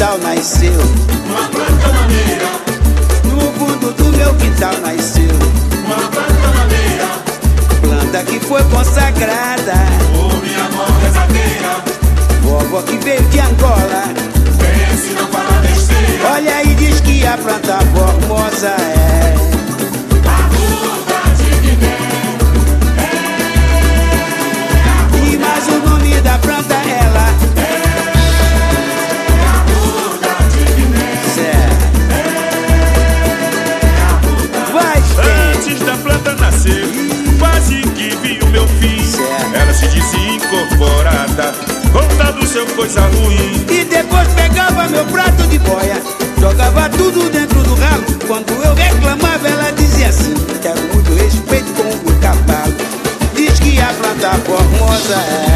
quintal nasceu. Uma planta maneira, No fundo do meu quintal nasceu. uma planta maneira, Planta que foi consagrada. ô minha mão rezadeira, Vovó que veio de Angola. Ela se dizia incorporada, contando seu coisa ruim. E depois pegava meu prato de boia, jogava tudo dentro do ralo. Quando eu reclamava, ela dizia assim: Quero muito respeito com o cavalo. Diz que a planta formosa é.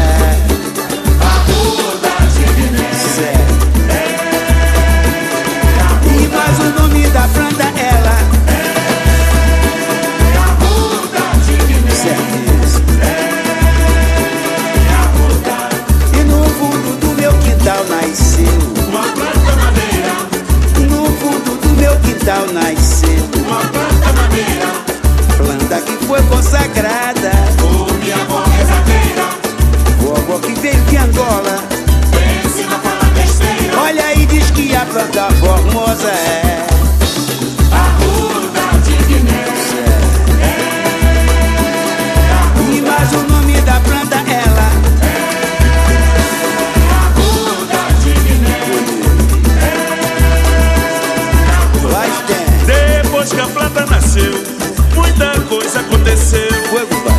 Quintal nasceu. uma planta maneira, Planta que foi consagrada. ô minha mão rezadeira, Vovó que veio de Angola. fala besteira. Olha aí, diz que a planta formosa é. Que a planta nasceu, muita coisa aconteceu.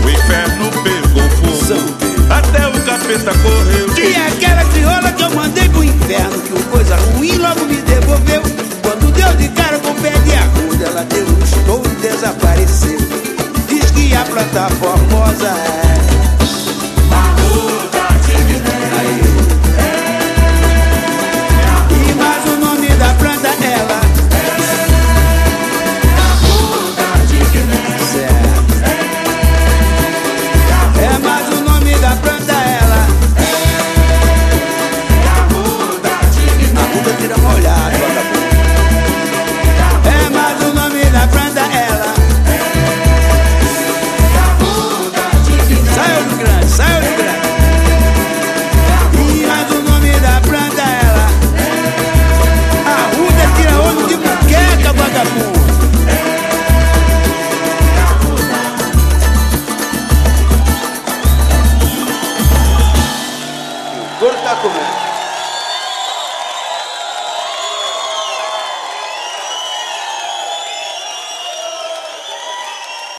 O inferno pegou fogo, até o capeta correu. Tinha aquela crioula que eu mandei pro inferno. Que o coisa ruim logo me devolveu. Quando deu de cara com o pé de arruda, ela deu um estouro e desapareceu. Diz que a planta formosa